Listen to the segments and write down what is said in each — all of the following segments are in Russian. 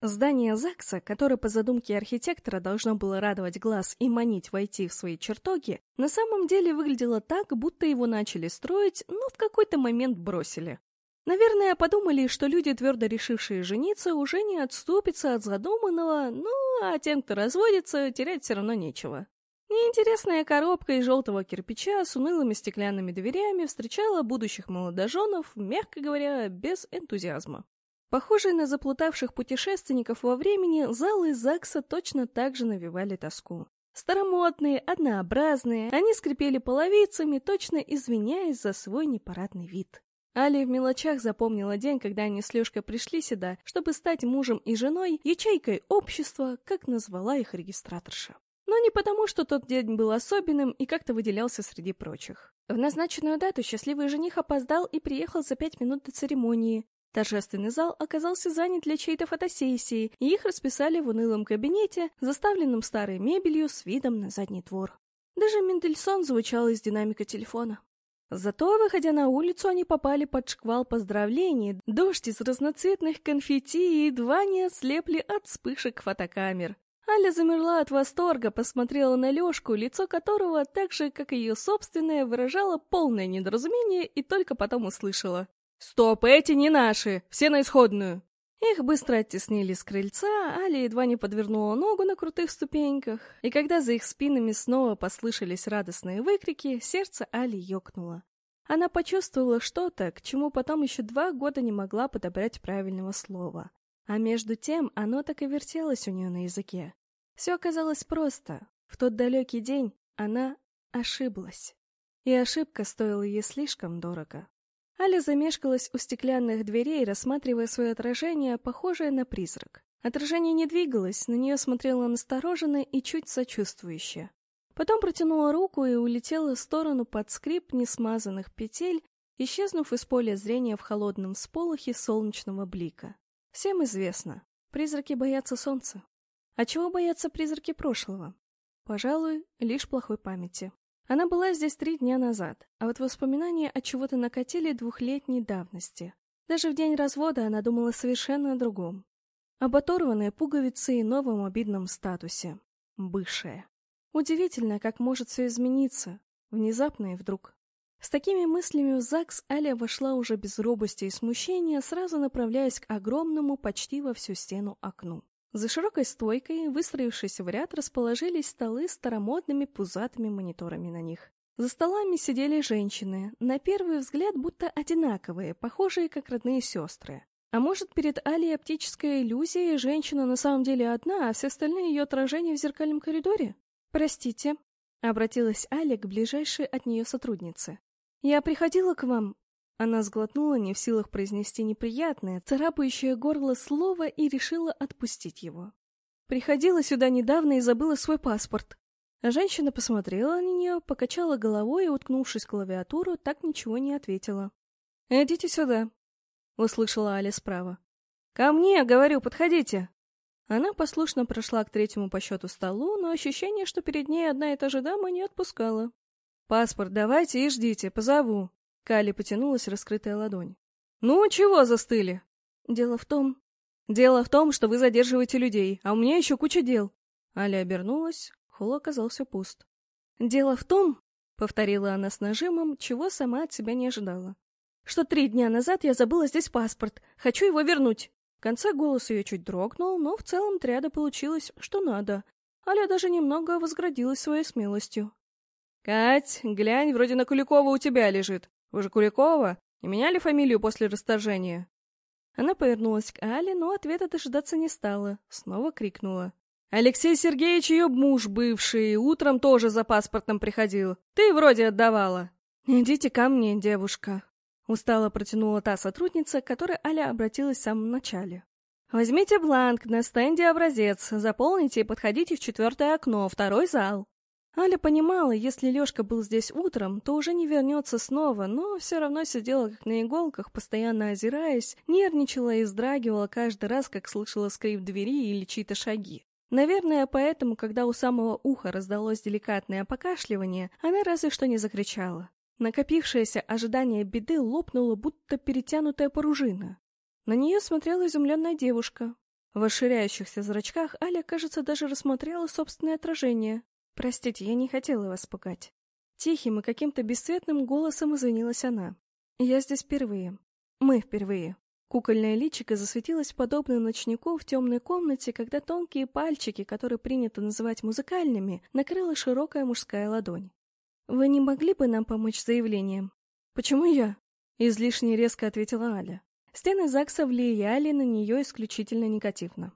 Здание ЗАГСа, которое по задумке архитектора должно было радовать глаз и манить войти в свои чертоги, на самом деле выглядело так, будто его начали строить, но в какой-то момент бросили. Наверное, подумали, что люди, твердо решившие жениться, уже не отступятся от задуманного, ну, а тем, кто разводится, терять все равно нечего. Неинтересная коробка из желтого кирпича с унылыми стеклянными дверями встречала будущих молодоженов, мягко говоря, без энтузиазма. Похожие на заплутавших путешественников во времени, залы ЗАГСа точно так же навевали тоску. Старомодные, однообразные, они скрипели половицами, точно извиняясь за свой непарадный вид. Али в мелочах запомнила день, когда они с Лешкой пришли сюда, чтобы стать мужем и женой, ячейкой общества, как назвала их регистраторша. Но не потому, что тот день был особенным и как-то выделялся среди прочих. В назначенную дату счастливый жених опоздал и приехал за пять минут до церемонии, Торжественный зал оказался занят для чьей-то фотосессии, и их расписали в унылом кабинете, заставленном старой мебелью с видом на задний двор. Даже Мендельсон звучал из динамика телефона. Зато, выходя на улицу, они попали под шквал поздравлений, дождь из разноцветных конфетти и едва не ослепли от вспышек фотокамер. Аля замерла от восторга, посмотрела на Лёшку, лицо которого, так же, как и ее собственное, выражало полное недоразумение и только потом услышала. «Стоп, эти не наши! Все на исходную!» Их быстро оттеснили с крыльца, Аля едва не подвернула ногу на крутых ступеньках, и когда за их спинами снова послышались радостные выкрики, сердце Али ёкнуло. Она почувствовала что-то, к чему потом еще два года не могла подобрать правильного слова. А между тем оно так и вертелось у нее на языке. Все оказалось просто. В тот далекий день она ошиблась. И ошибка стоила ей слишком дорого. Аля замешкалась у стеклянных дверей, рассматривая свое отражение, похожее на призрак. Отражение не двигалось, на нее смотрело настороженно и чуть сочувствующе. Потом протянула руку и улетела в сторону под скрип несмазанных петель, исчезнув из поля зрения в холодном сполохе солнечного блика. Всем известно, призраки боятся солнца. А чего боятся призраки прошлого? Пожалуй, лишь плохой памяти. Она была здесь три дня назад, а вот воспоминания от чего-то накатили двухлетней давности. Даже в день развода она думала совершенно о другом. Об оторванной пуговице и новом обидном статусе. Бывшая. Удивительно, как может все измениться. Внезапно и вдруг. С такими мыслями в ЗАГС Аля вошла уже без робости и смущения, сразу направляясь к огромному почти во всю стену окну. За широкой стойкой, выстроившись в ряд, расположились столы с старомодными пузатыми мониторами на них. За столами сидели женщины, на первый взгляд будто одинаковые, похожие как родные сестры. А может, перед Алей оптическая иллюзия, и женщина на самом деле одна, а все остальные ее отражения в зеркальном коридоре? «Простите», — обратилась Аля к ближайшей от нее сотруднице. «Я приходила к вам, она сглотнула, не в силах произнести неприятное, царапающее горло слово и решила отпустить его. Приходила сюда недавно и забыла свой паспорт. Женщина посмотрела на нее, покачала головой и, уткнувшись в клавиатуру, так ничего не ответила. «Идите сюда», — услышала Аля справа. «Ко мне, говорю, подходите!» Она послушно прошла к третьему по счету столу, но ощущение, что перед ней одна и та же дама, не отпускала. «Паспорт давайте и ждите, позову», Кали потянулась раскрытая ладонь. «Ну, чего застыли?» «Дело в том...» «Дело в том, что вы задерживаете людей, а у меня еще куча дел». Аля обернулась, холл оказался пуст. «Дело в том...» — повторила она с нажимом, чего сама от себя не ожидала. «Что три дня назад я забыла здесь паспорт. Хочу его вернуть». В конце голос ее чуть дрогнул, но в целом триада получилось, что надо. Аля даже немного возградилась своей смелостью. «Кать, глянь, вроде на Куликова у тебя лежит. Вы же Куликова? Не меняли фамилию после расторжения?» Она повернулась к Але, но ответа дожидаться не стала. Снова крикнула. «Алексей Сергеевич ее муж бывший, утром тоже за паспортом приходил. Ты вроде отдавала». «Идите ко мне, девушка», — устало протянула та сотрудница, к которой Аля обратилась в самом начале. «Возьмите бланк, на стенде образец, заполните и подходите в четвертое окно, второй зал». Аля понимала, если Лёшка был здесь утром, то уже не вернется снова, но все равно сидела как на иголках, постоянно озираясь, нервничала и вздрагивала каждый раз, как слышала скрип двери или чьи-то шаги. Наверное, поэтому, когда у самого уха раздалось деликатное покашливание, она разве что не закричала. Накопившееся ожидание беды лопнуло, будто перетянутая пружина. На нее смотрела изумленная девушка. В расширяющихся зрачках Аля, кажется, даже рассмотрела собственное отражение. «Простите, я не хотела вас пугать». Тихим и каким-то бесцветным голосом извинилась она. «Я здесь впервые. Мы впервые». Кукольное личико засветилось подобно ночнику в темной комнате, когда тонкие пальчики, которые принято называть музыкальными, накрыла широкая мужская ладонь. «Вы не могли бы нам помочь с заявлением?» «Почему я?» — излишне резко ответила Аля. Стены ЗАГСа влияли на нее исключительно негативно.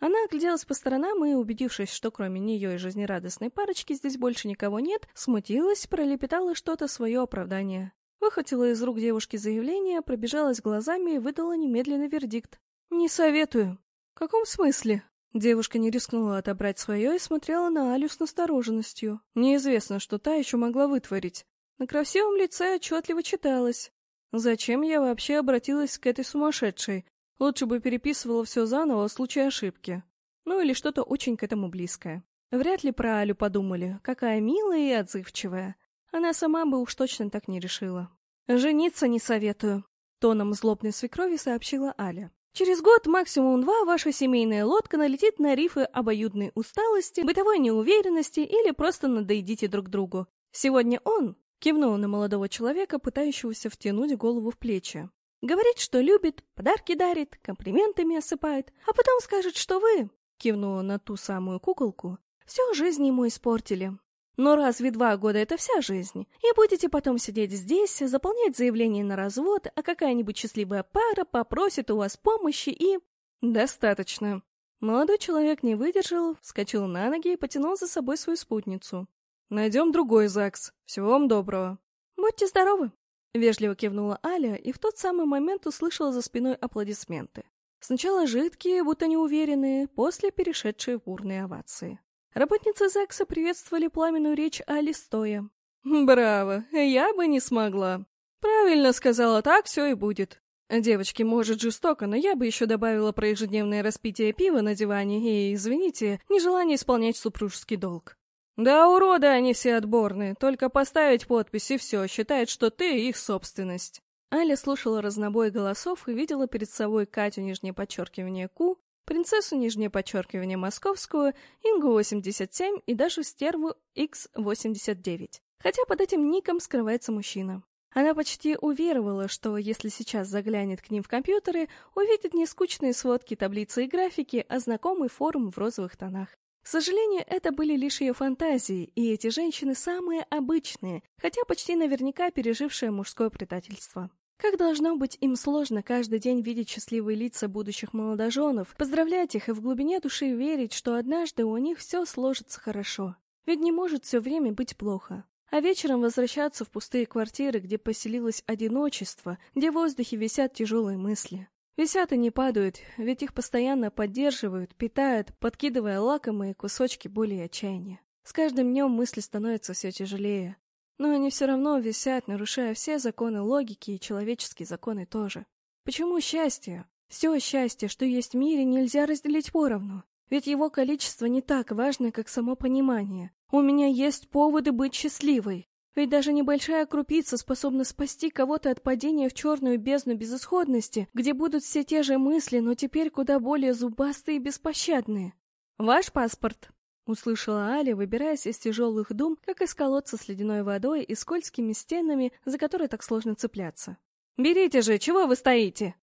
Она огляделась по сторонам и, убедившись, что кроме нее и жизнерадостной парочки здесь больше никого нет, смутилась, пролепетала что-то свое оправдание. Выхватила из рук девушки заявление, пробежалась глазами и выдала немедленный вердикт. «Не советую». «В каком смысле?» Девушка не рискнула отобрать свое и смотрела на Алю с настороженностью. Неизвестно, что та еще могла вытворить. На красивом лице отчетливо читалось. «Зачем я вообще обратилась к этой сумасшедшей? Лучше бы переписывала все заново в случае ошибки. Ну или что-то очень к этому близкое. Вряд ли про Алю подумали, какая милая и отзывчивая. Она сама бы уж точно так не решила. «Жениться не советую», — тоном злобной свекрови сообщила Аля. «Через год, максимум два, ваша семейная лодка налетит на рифы обоюдной усталости, бытовой неуверенности или просто надоедите друг другу. Сегодня он, — кивнул на молодого человека, пытающегося втянуть голову в плечи. «Говорит, что любит, подарки дарит, комплиментами осыпает, а потом скажет, что вы, — кивнула на ту самую куколку, — всю жизнь ему испортили. Но разве два года — это вся жизнь? И будете потом сидеть здесь, заполнять заявление на развод, а какая-нибудь счастливая пара попросит у вас помощи и... Достаточно. Молодой человек не выдержал, вскочил на ноги и потянул за собой свою спутницу. Найдем другой ЗАГС. Всего вам доброго. Будьте здоровы. Вежливо кивнула Аля и в тот самый момент услышала за спиной аплодисменты. Сначала жидкие, будто неуверенные, после перешедшие в бурные овации. Работницы ЗАГСа приветствовали пламенную речь Али стоя. «Браво! Я бы не смогла!» «Правильно сказала, так все и будет!» «Девочки, может, жестоко, но я бы еще добавила про ежедневное распитие пива на диване и, извините, нежелание исполнять супружеский долг». «Да уроды они все отборные, только поставить подпись и все, считает, что ты их собственность». Аля слушала разнобой голосов и видела перед собой Катю нижнее подчеркивание Ку, принцессу нижнее подчеркивание московскую, Ингу 87 и даже стерву X89. Хотя под этим ником скрывается мужчина. Она почти уверовала, что если сейчас заглянет к ним в компьютеры, увидит не скучные сводки, таблицы и графики, а знакомый форум в розовых тонах. К сожалению, это были лишь ее фантазии, и эти женщины самые обычные, хотя почти наверняка пережившие мужское предательство. Как должно быть им сложно каждый день видеть счастливые лица будущих молодоженов, поздравлять их и в глубине души верить, что однажды у них все сложится хорошо. Ведь не может все время быть плохо. А вечером возвращаться в пустые квартиры, где поселилось одиночество, где в воздухе висят тяжелые мысли. Висят и не падают, ведь их постоянно поддерживают, питают, подкидывая лакомые кусочки боли и отчаяния. С каждым днем мысли становятся все тяжелее. Но они все равно висят, нарушая все законы логики и человеческие законы тоже. Почему счастье? Все счастье, что есть в мире, нельзя разделить поровну. Ведь его количество не так важно, как само понимание. У меня есть поводы быть счастливой. Ведь даже небольшая крупица способна спасти кого-то от падения в черную бездну безысходности, где будут все те же мысли, но теперь куда более зубастые и беспощадные. «Ваш паспорт», Услышала Аля, выбираясь из тяжелых дум, как из колодца с ледяной водой и скользкими стенами, за которые так сложно цепляться. «Берите же, чего вы стоите?»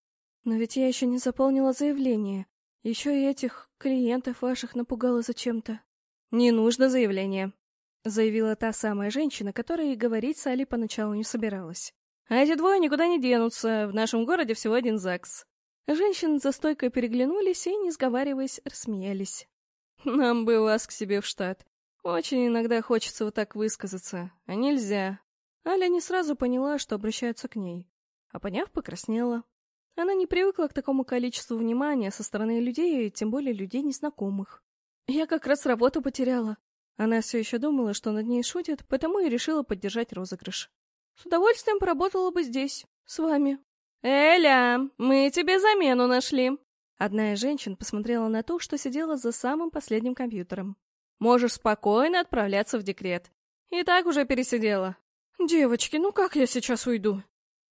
«Но ведь я еще не заполнила заявление. Еще и этих клиентов ваших напугала зачем-то». «Не нужно заявление», — заявила та самая женщина, которая и говорить с Али поначалу не собиралась. «А эти двое никуда не денутся. В нашем городе всего один ЗАГС». Женщины за стойкой переглянулись и, не сговариваясь, рассмеялись. Нам бы вас к себе в штат. Очень иногда хочется вот так высказаться, а нельзя. Аля не сразу поняла, что обращаются к ней. А поняв, покраснела. Она не привыкла к такому количеству внимания со стороны людей, тем более людей незнакомых. Я как раз работу потеряла. Она все еще думала, что над ней шутят, потому и решила поддержать розыгрыш. С удовольствием поработала бы здесь, с вами. «Эля, мы тебе замену нашли!» Одна из женщин посмотрела на ту, что сидела за самым последним компьютером. «Можешь спокойно отправляться в декрет. И так уже пересидела». «Девочки, ну как я сейчас уйду?»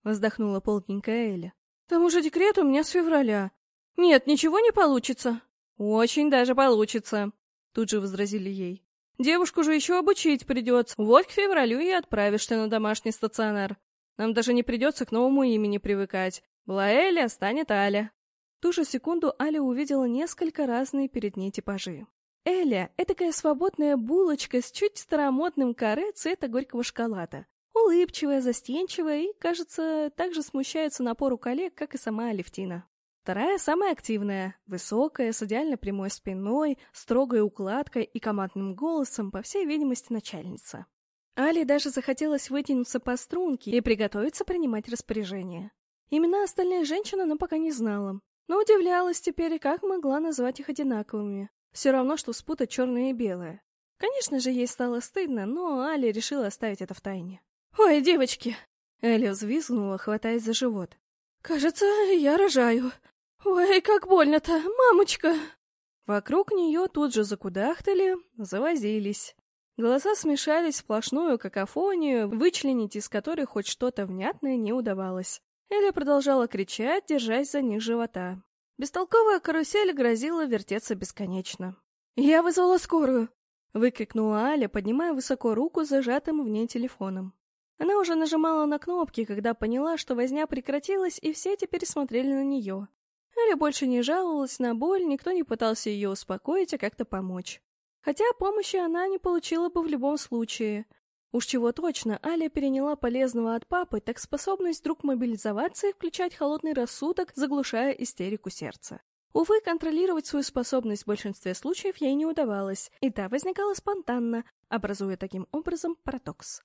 Вздохнула полненькая Эля. «Там уже декрет у меня с февраля. «Нет, ничего не получится». «Очень даже получится», — тут же возразили ей. «Девушку же еще обучить придется. Вот к февралю и отправишь ты на домашний стационар. Нам даже не придется к новому имени привыкать. Была Эля, станет Аля». В ту же секунду Аля увидела несколько разные перед ней типажи. Эля — этакая свободная булочка с чуть старомодным каре цвета горького шоколада. Улыбчивая, застенчивая и, кажется, также смущается напору коллег, как и сама Алевтина. Вторая самая активная, высокая, с идеально прямой спиной, строгой укладкой и командным голосом, по всей видимости, начальница. Али даже захотелось вытянуться по струнке и приготовиться принимать распоряжения. Имена остальных женщин она пока не знала, но удивлялась теперь, как могла назвать их одинаковыми. Все равно, что спутать черное и белое. Конечно же, ей стало стыдно, но Али решила оставить это в тайне. «Ой, девочки!» Элли взвизгнула, хватаясь за живот. «Кажется, я рожаю. Ой, как больно-то, мамочка!» Вокруг нее тут же закудахтали, завозились. Голоса смешались в сплошную какофонию, вычленить из которой хоть что-то внятное не удавалось. Эля продолжала кричать, держась за них живота. Бестолковая карусель грозила вертеться бесконечно. «Я вызвала скорую!» — выкрикнула Аля, поднимая высоко руку с зажатым в ней телефоном. Она уже нажимала на кнопки, когда поняла, что возня прекратилась, и все теперь смотрели на нее. Аля больше не жаловалась на боль, никто не пытался ее успокоить, а как-то помочь. Хотя помощи она не получила бы в любом случае. Уж чего точно, Аля переняла полезного от папы, так способность вдруг мобилизоваться и включать холодный рассудок, заглушая истерику сердца. Увы, контролировать свою способность в большинстве случаев ей не удавалось, и та возникала спонтанно, образуя таким образом парадокс.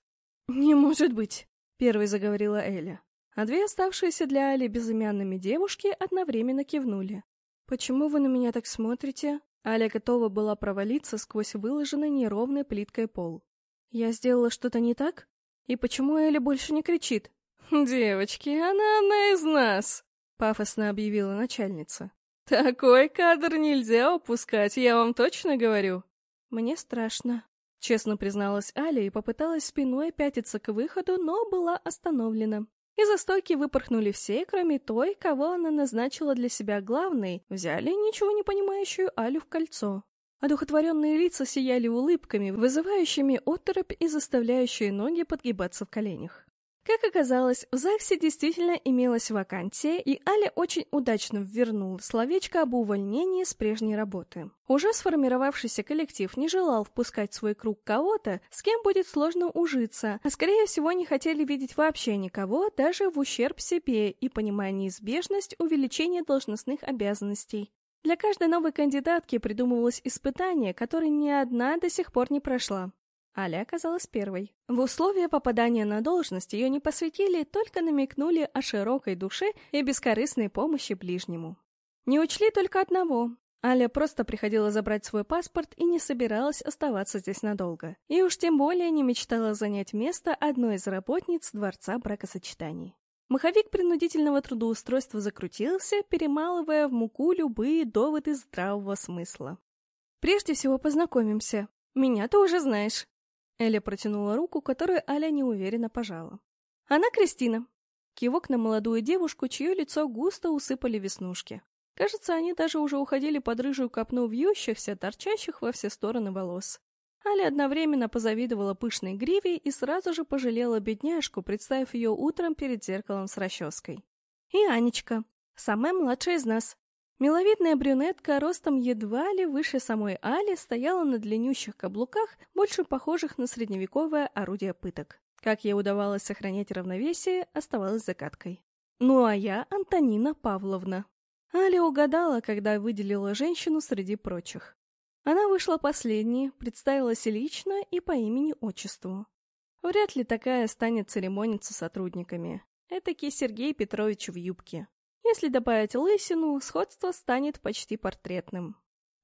«Не может быть!» — первой заговорила Эля. А две оставшиеся для Али безымянными девушки одновременно кивнули. «Почему вы на меня так смотрите?» Аля готова была провалиться сквозь выложенный неровной плиткой пол. «Я сделала что-то не так? И почему Эля больше не кричит?» «Девочки, она одна из нас!» — пафосно объявила начальница. «Такой кадр нельзя упускать, я вам точно говорю!» «Мне страшно», Честно призналась Аля и попыталась спиной пятиться к выходу, но была остановлена. Из-за стойки выпорхнули все, кроме той, кого она назначила для себя главной, взяли ничего не понимающую Алю в кольцо. Одухотворенные лица сияли улыбками, вызывающими оторопь и заставляющие ноги подгибаться в коленях. Как оказалось, в ЗАГСе действительно имелась вакансия, и Аля очень удачно ввернула словечко об увольнении с прежней работы. Уже сформировавшийся коллектив не желал впускать в свой круг кого-то, с кем будет сложно ужиться, а скорее всего не хотели видеть вообще никого, даже в ущерб себе и понимая неизбежность увеличения должностных обязанностей. Для каждой новой кандидатки придумывалось испытание, которое ни одна до сих пор не прошла. Аля оказалась первой. В условия попадания на должность ее не посвятили, только намекнули о широкой душе и бескорыстной помощи ближнему. Не учли только одного. Аля просто приходила забрать свой паспорт и не собиралась оставаться здесь надолго. И уж тем более не мечтала занять место одной из работниц Дворца бракосочетаний. Маховик принудительного трудоустройства закрутился, перемалывая в муку любые доводы здравого смысла. «Прежде всего познакомимся. Меня ты уже знаешь. Эля протянула руку, которую Аля неуверенно пожала. «Она Кристина». Кивок на молодую девушку, чье лицо густо усыпали веснушки. Кажется, они даже уже уходили под рыжую копну вьющихся, торчащих во все стороны волос. Аля одновременно позавидовала пышной гриве и сразу же пожалела бедняжку, представив ее утром перед зеркалом с расческой. И Анечка, самая младшая из нас, Миловидная брюнетка ростом едва ли выше самой Али стояла на длиннющих каблуках, больше похожих на средневековое орудие пыток. Как ей удавалось сохранять равновесие, оставалась загадкой. Ну а я Антонина Павловна. Аля угадала, когда выделила женщину среди прочих. Она вышла последней, представилась лично и по имени-отчеству. Вряд ли такая станет церемониться сотрудниками. Этакий Сергей Петрович в юбке. Если добавить лысину, сходство станет почти портретным.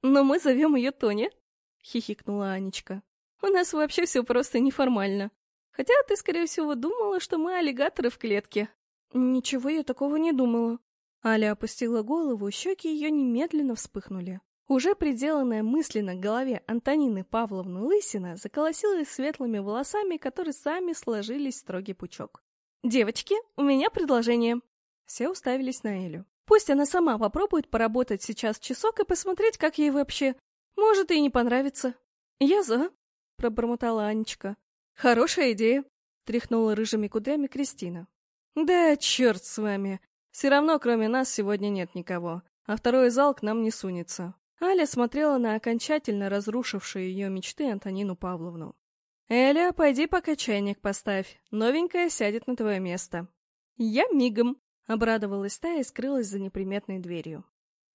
«Но мы зовем ее Тоня», — хихикнула Анечка. «У нас вообще все просто неформально. Хотя ты, скорее всего, думала, что мы аллигаторы в клетке». «Ничего я такого не думала». Аля опустила голову, щеки ее немедленно вспыхнули. Уже приделанная мысленно к голове Антонины Павловны Лысина заколосилась светлыми волосами, которые сами сложились в строгий пучок. «Девочки, у меня предложение!» Все уставились на Элю. Пусть она сама попробует поработать сейчас часок и посмотреть, как ей вообще. Может, и не понравится. Я за, — пробормотала Анечка. Хорошая идея, — тряхнула рыжими кудрями Кристина. Да, черт с вами. Все равно, кроме нас, сегодня нет никого, а второй зал к нам не сунется. Аля смотрела на окончательно разрушившие ее мечты Антонину Павловну. «Эля, пойди пока чайник поставь, новенькая сядет на твое место». «Я мигом», — обрадовалась та и скрылась за неприметной дверью.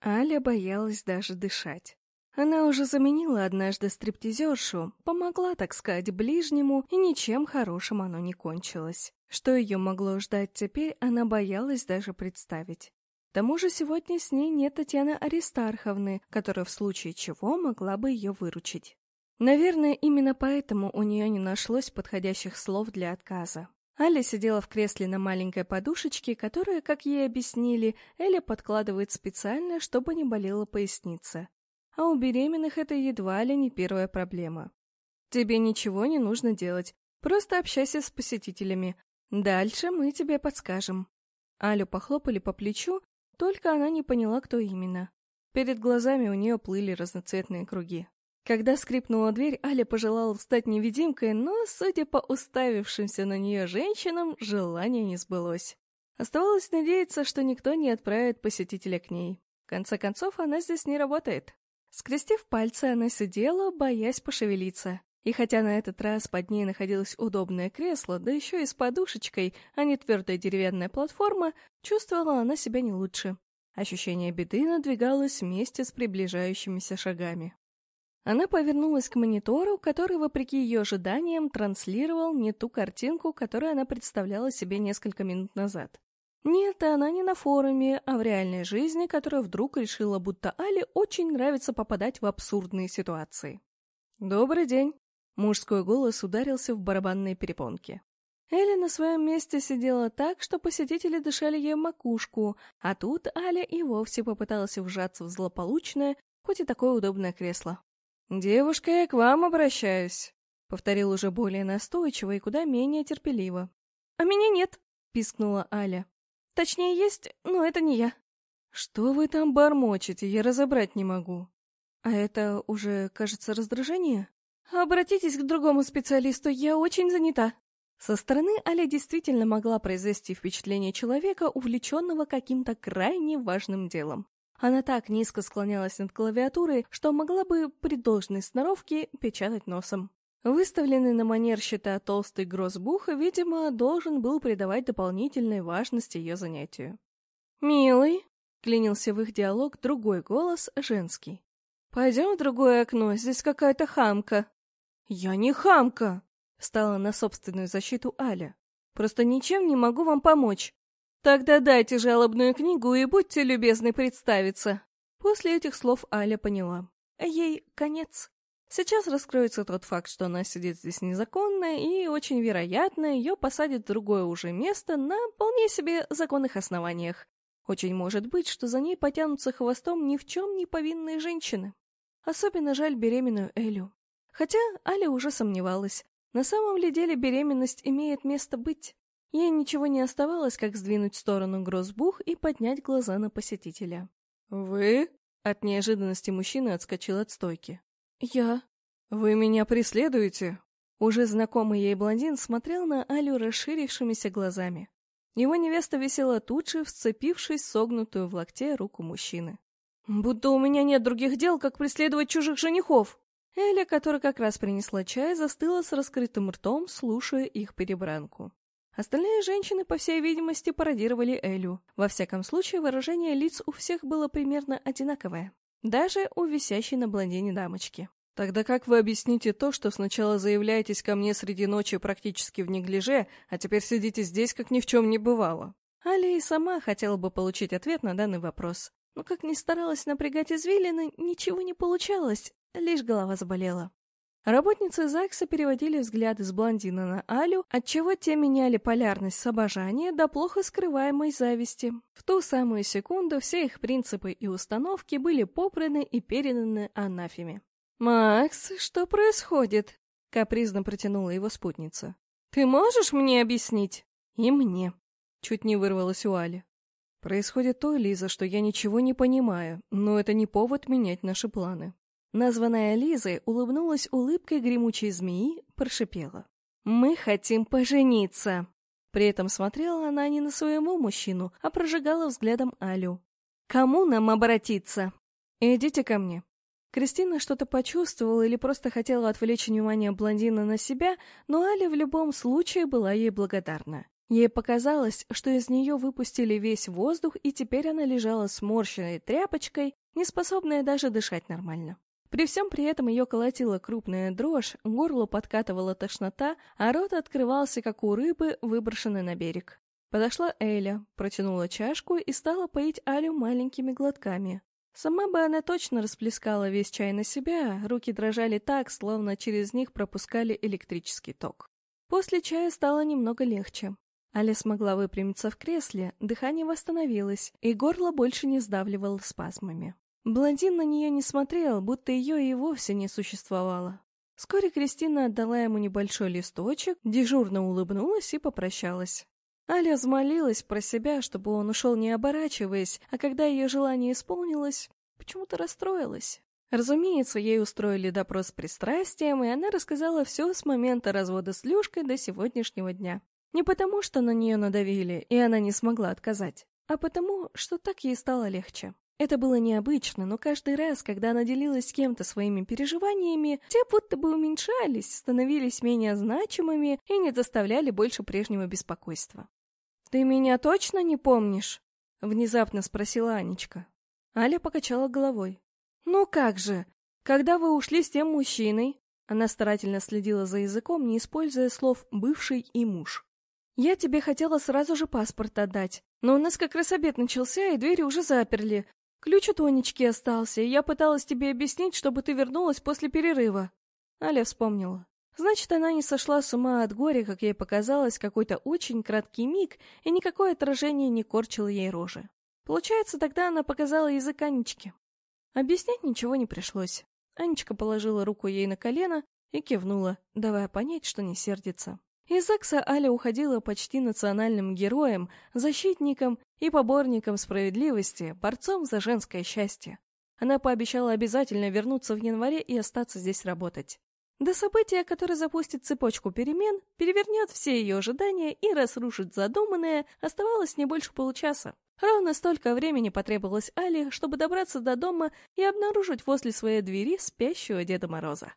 Аля боялась даже дышать. Она уже заменила однажды стриптизершу, помогла, так сказать, ближнему, и ничем хорошим оно не кончилось. Что ее могло ждать теперь, она боялась даже представить. К тому же сегодня с ней нет Татьяны Аристарховны, которая в случае чего могла бы ее выручить. Наверное, именно поэтому у нее не нашлось подходящих слов для отказа. Аля сидела в кресле на маленькой подушечке, которая, как ей объяснили, Эля подкладывает специально, чтобы не болела поясница. А у беременных это едва ли не первая проблема. Тебе ничего не нужно делать, просто общайся с посетителями. Дальше мы тебе подскажем. Алю похлопали по плечу, только она не поняла, кто именно. Перед глазами у нее плыли разноцветные круги. Когда скрипнула дверь, Аля пожелала стать невидимкой, но, судя по уставившимся на нее женщинам, желание не сбылось. Оставалось надеяться, что никто не отправит посетителя к ней. В конце концов, она здесь не работает. Скрестив пальцы, она сидела, боясь пошевелиться. И хотя на этот раз под ней находилось удобное кресло, да еще и с подушечкой, а не твердая деревянная платформа, чувствовала она себя не лучше. Ощущение беды надвигалось вместе с приближающимися шагами. Она повернулась к монитору, который, вопреки ее ожиданиям, транслировал не ту картинку, которую она представляла себе несколько минут назад. Нет, она не на форуме, а в реальной жизни, которая вдруг решила, будто Але очень нравится попадать в абсурдные ситуации. «Добрый день!» Мужской голос ударился в барабанные перепонки. Элли на своем месте сидела так, что посетители дышали ей макушку, а тут Аля и вовсе попыталась вжаться в злополучное, хоть и такое удобное кресло. «Девушка, я к вам обращаюсь», — повторил уже более настойчиво и куда менее терпеливо. «А меня нет», — пискнула Аля. «Точнее, есть, но это не я». «Что вы там бормочете? Я разобрать не могу». «А это уже, кажется, раздражение?» «Обратитесь к другому специалисту, я очень занята». Со стороны Аля действительно могла произвести впечатление человека, увлеченного каким-то крайне важным делом. Она так низко склонялась над клавиатурой, что могла бы при должной сноровке печатать носом. Выставленный на манер счета толстый грозбух, видимо, должен был придавать дополнительной важности ее занятию. «Милый», — клянился в их диалог другой голос, женский. «Пойдем в другое окно, здесь какая-то хамка». «Я не хамка!» — встала на собственную защиту Аля. «Просто ничем не могу вам помочь. Тогда дайте жалобную книгу и будьте любезны представиться». После этих слов Аля поняла. Ей конец. Сейчас раскроется тот факт, что она сидит здесь незаконно, и, очень вероятно, ее посадят в другое уже место на вполне себе законных основаниях. Очень может быть, что за ней потянутся хвостом ни в чем не повинные женщины. Особенно жаль беременную Элю. Хотя Аля уже сомневалась. На самом ли деле беременность имеет место быть? Ей ничего не оставалось, как сдвинуть в сторону грозбух и поднять глаза на посетителя. «Вы?» От неожиданности мужчина отскочил от стойки. «Я?» «Вы меня преследуете?» Уже знакомый ей блондин смотрел на Алю расширившимися глазами. Его невеста висела тут же, вцепившись в согнутую в локте руку мужчины. «Будто у меня нет других дел, как преследовать чужих женихов!» Эля, которая как раз принесла чай, застыла с раскрытым ртом, слушая их перебранку. Остальные женщины, по всей видимости, пародировали Элю. Во всяком случае, выражение лиц у всех было примерно одинаковое. Даже у висящей на блондине дамочки. Тогда как вы объясните то, что сначала заявляетесь ко мне среди ночи практически в неглиже, а теперь сидите здесь, как ни в чем не бывало? Аля и сама хотела бы получить ответ на данный вопрос. Но как ни старалась напрягать извилины, ничего не получалось, лишь голова заболела. Работницы ЗАГСа переводили взгляды с блондина на Алю, отчего те меняли полярность с обожания до плохо скрываемой зависти. В ту самую секунду все их принципы и установки были попраны и переданы анафеме. «Макс, что происходит?» — капризно протянула его спутница. «Ты можешь мне объяснить?» «И мне». Чуть не вырвалась у Али. Происходит то, Лиза, что я ничего не понимаю, но это не повод менять наши планы. Названная Лизой улыбнулась улыбкой гремучей змеи, прошипела. «Мы хотим пожениться!» При этом смотрела она не на своего мужчину, а прожигала взглядом Алю. «Кому нам обратиться?» «Идите ко мне». Кристина что-то почувствовала или просто хотела отвлечь внимание блондина на себя, но Аля в любом случае была ей благодарна. Ей показалось, что из нее выпустили весь воздух, и теперь она лежала сморщенной тряпочкой, не способная даже дышать нормально. При всем при этом ее колотила крупная дрожь, горло подкатывала тошнота, а рот открывался, как у рыбы, выброшенной на берег. Подошла Эля, протянула чашку и стала поить Алю маленькими глотками. Сама бы она точно расплескала весь чай на себя, руки дрожали так, словно через них пропускали электрический ток. После чая стало немного легче. Аля смогла выпрямиться в кресле, дыхание восстановилось, и горло больше не сдавливало спазмами. Блондин на нее не смотрел, будто ее и вовсе не существовало. Вскоре Кристина отдала ему небольшой листочек, дежурно улыбнулась и попрощалась. Аля взмолилась про себя, чтобы он ушел не оборачиваясь, а когда ее желание исполнилось, почему-то расстроилась. Разумеется, ей устроили допрос с пристрастием, и она рассказала все с момента развода с Люшкой до сегодняшнего дня. Не потому, что на нее надавили, и она не смогла отказать, а потому, что так ей стало легче. Это было необычно, но каждый раз, когда она делилась с кем-то своими переживаниями, те будто бы уменьшались, становились менее значимыми и не доставляли больше прежнего беспокойства. «Ты меня точно не помнишь?» — внезапно спросила Анечка. Аля покачала головой. «Ну как же? Когда вы ушли с тем мужчиной?» Она старательно следила за языком, не используя слов «бывший» и «муж». Я тебе хотела сразу же паспорт отдать, но у нас как раз обед начался, и двери уже заперли. Ключ у Тонечки остался, и я пыталась тебе объяснить, чтобы ты вернулась после перерыва. Аля вспомнила. Значит, она не сошла с ума от горя, как ей показалось, какой-то очень краткий миг, и никакое отражение не корчило ей рожи. Получается, тогда она показала язык Анечке. Объяснять ничего не пришлось. Анечка положила руку ей на колено и кивнула, давая понять, что не сердится. Из ЗАГСа Аля уходила почти национальным героем, защитником и поборником справедливости, борцом за женское счастье. Она пообещала обязательно вернуться в январе и остаться здесь работать. До события, которое запустит цепочку перемен, перевернет все ее ожидания и разрушит задуманное, оставалось не больше получаса. Ровно столько времени потребовалось Али, чтобы добраться до дома и обнаружить возле своей двери спящего Деда Мороза.